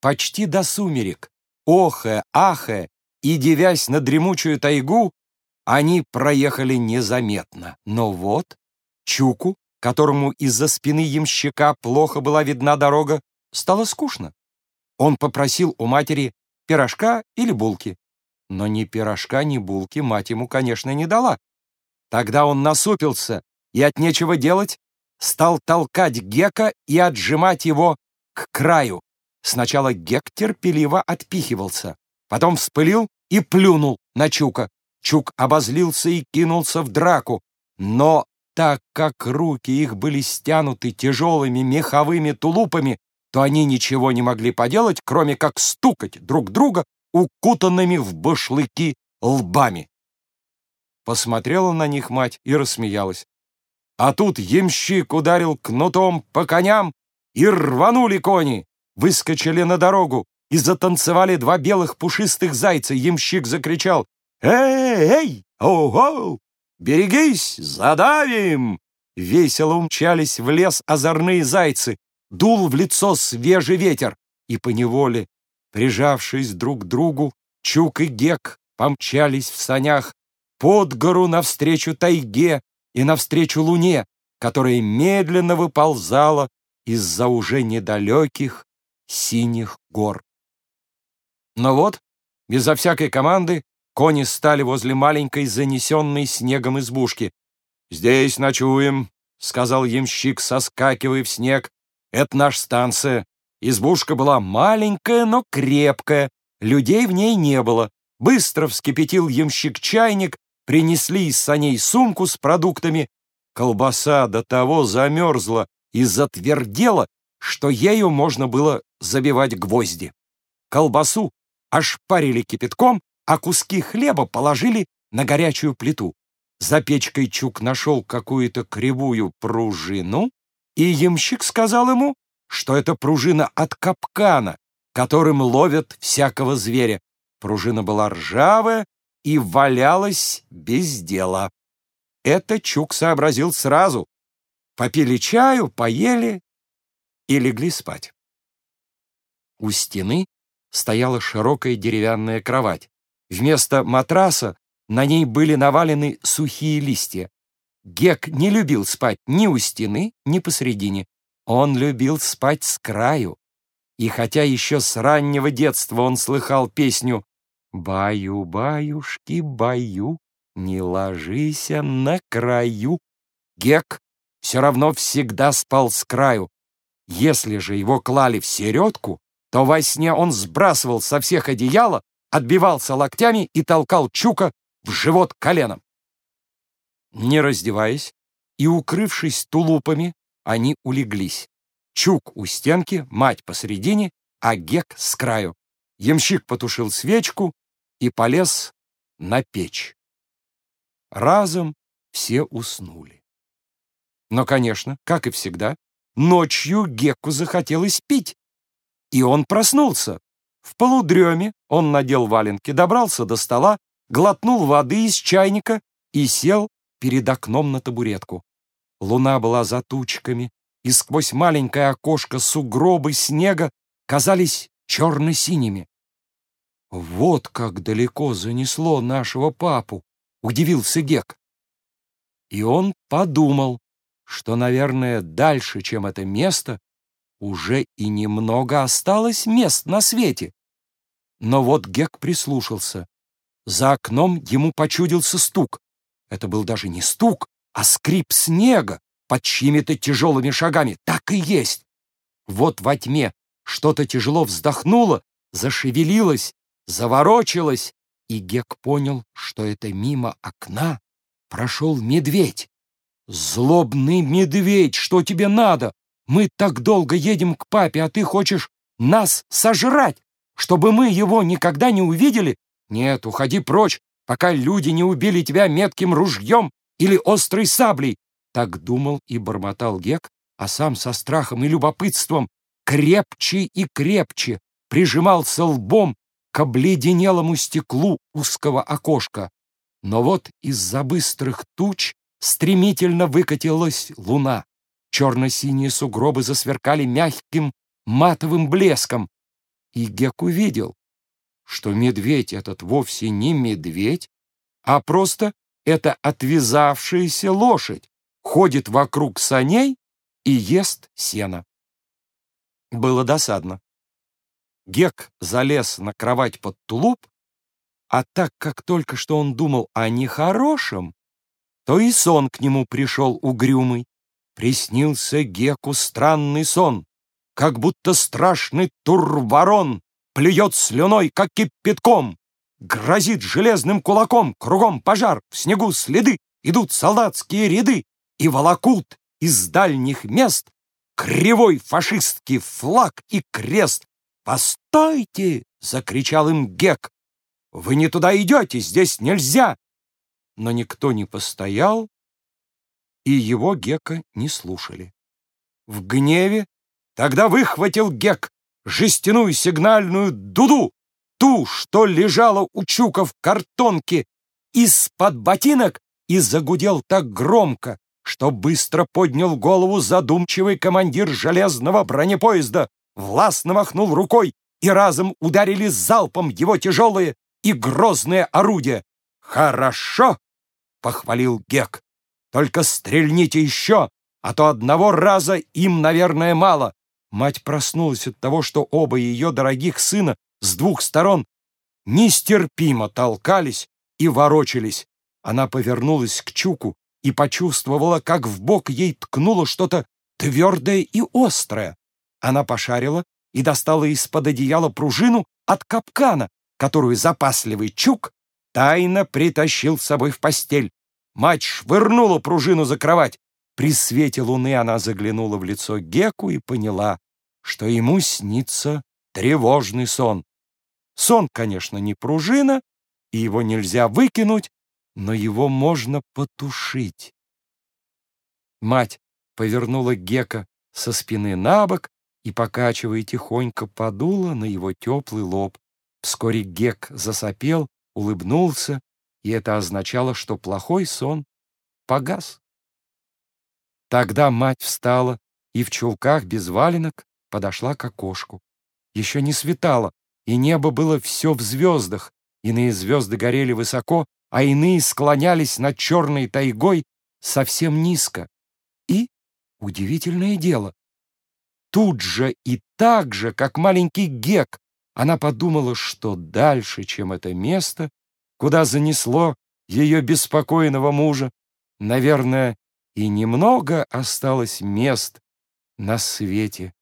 почти до сумерек, охая, ахая и девясь на дремучую тайгу, они проехали незаметно. Но вот Чуку, которому из-за спины ямщика плохо была видна дорога, стало скучно. Он попросил у матери пирожка или булки. Но ни пирожка, ни булки мать ему, конечно, не дала. Тогда он насупился и от нечего делать стал толкать Гека и отжимать его к краю. Сначала Гек терпеливо отпихивался, потом вспылил и плюнул на Чука. Чук обозлился и кинулся в драку, но так как руки их были стянуты тяжелыми меховыми тулупами, то они ничего не могли поделать, кроме как стукать друг друга укутанными в башлыки лбами. Посмотрела на них мать и рассмеялась. А тут ямщик ударил кнутом по коням, и рванули кони, выскочили на дорогу и затанцевали два белых пушистых зайца. Ямщик закричал «Эй, эй, оу-оу, берегись, задавим!» Весело умчались в лес озорные зайцы, дул в лицо свежий ветер, и поневоле, прижавшись друг к другу, Чук и Гек помчались в санях под гору навстречу тайге и навстречу луне, которая медленно выползала из-за уже недалеких синих гор. Но вот, безо всякой команды, кони стали возле маленькой занесенной снегом избушки. «Здесь ночуем», — сказал ямщик, соскакивая в снег. Это наша станция. Избушка была маленькая, но крепкая. Людей в ней не было. Быстро вскипятил ямщик чайник, принесли из саней сумку с продуктами. Колбаса до того замерзла и затвердела, что ею можно было забивать гвозди. Колбасу ошпарили кипятком, а куски хлеба положили на горячую плиту. За печкой Чук нашел какую-то кривую пружину и ямщик сказал ему, что это пружина от капкана, которым ловят всякого зверя. Пружина была ржавая и валялась без дела. Это Чук сообразил сразу. Попили чаю, поели и легли спать. У стены стояла широкая деревянная кровать. Вместо матраса на ней были навалены сухие листья. Гек не любил спать ни у стены, ни посредине. Он любил спать с краю. И хотя еще с раннего детства он слыхал песню «Баю-баюшки, баю, не ложися на краю», Гек все равно всегда спал с краю. Если же его клали в середку, то во сне он сбрасывал со всех одеяла, отбивался локтями и толкал Чука в живот коленом. Не раздеваясь и укрывшись тулупами, они улеглись. Чук у стенки, мать посредине, а Гек с краю. Ямщик потушил свечку и полез на печь. Разом все уснули. Но, конечно, как и всегда, ночью Гекку захотелось пить, и он проснулся. В полудреме он надел валенки, добрался до стола, глотнул воды из чайника и сел перед окном на табуретку. Луна была за тучками, и сквозь маленькое окошко сугробы снега казались черно-синими. «Вот как далеко занесло нашего папу!» — удивился Гек. И он подумал, что, наверное, дальше, чем это место, уже и немного осталось мест на свете. Но вот Гек прислушался. За окном ему почудился стук. Это был даже не стук, а скрип снега под чьими-то тяжелыми шагами. Так и есть. Вот во тьме что-то тяжело вздохнуло, зашевелилось, заворочилось, и Гек понял, что это мимо окна прошел медведь. «Злобный медведь, что тебе надо? Мы так долго едем к папе, а ты хочешь нас сожрать, чтобы мы его никогда не увидели? Нет, уходи прочь, пока люди не убили тебя метким ружьем или острой саблей. Так думал и бормотал Гек, а сам со страхом и любопытством крепче и крепче прижимался лбом к обледенелому стеклу узкого окошка. Но вот из-за быстрых туч стремительно выкатилась луна. Черно-синие сугробы засверкали мягким матовым блеском. И Гек увидел, что медведь этот вовсе не медведь, а просто это отвязавшаяся лошадь ходит вокруг саней и ест сено. Было досадно. Гек залез на кровать под тулуп, а так как только что он думал о нехорошем, то и сон к нему пришел угрюмый. Приснился Геку странный сон, как будто страшный турворон плюет слюной, как кипятком, грозит железным кулаком, кругом пожар, в снегу следы, идут солдатские ряды и волокут из дальних мест кривой фашистский флаг и крест. «Постойте!» — закричал им Гек. «Вы не туда идете, здесь нельзя!» Но никто не постоял, и его Гека не слушали. В гневе тогда выхватил Гек жестяную сигнальную дуду, ту, что лежала у Чука в картонке, из-под ботинок и загудел так громко, что быстро поднял голову задумчивый командир железного бронепоезда, властно махнул рукой, и разом ударили залпом его тяжелые и грозные орудия. «Хорошо!» — похвалил Гек. «Только стрельните еще, а то одного раза им, наверное, мало». Мать проснулась от того, что оба ее дорогих сына с двух сторон нестерпимо толкались и ворочались. Она повернулась к Чуку и почувствовала, как в бок ей ткнуло что-то твердое и острое. Она пошарила и достала из-под одеяла пружину от капкана, которую запасливый Чук тайно притащил с собой в постель. Мать швырнула пружину за кровать. При свете луны она заглянула в лицо Геку и поняла, что ему снится тревожный сон. Сон, конечно, не пружина, и его нельзя выкинуть, но его можно потушить. Мать повернула Гека со спины на бок и, покачивая тихонько, подула на его теплый лоб. Вскоре Гек засопел, улыбнулся, и это означало, что плохой сон погас. Тогда мать встала и в чулках без валенок подошла к окошку. Еще не светало, и небо было все в звездах. Иные звезды горели высоко, а иные склонялись над черной тайгой совсем низко. И, удивительное дело, тут же и так же, как маленький Гек, она подумала, что дальше, чем это место, куда занесло ее беспокойного мужа, наверное, и немного осталось мест на свете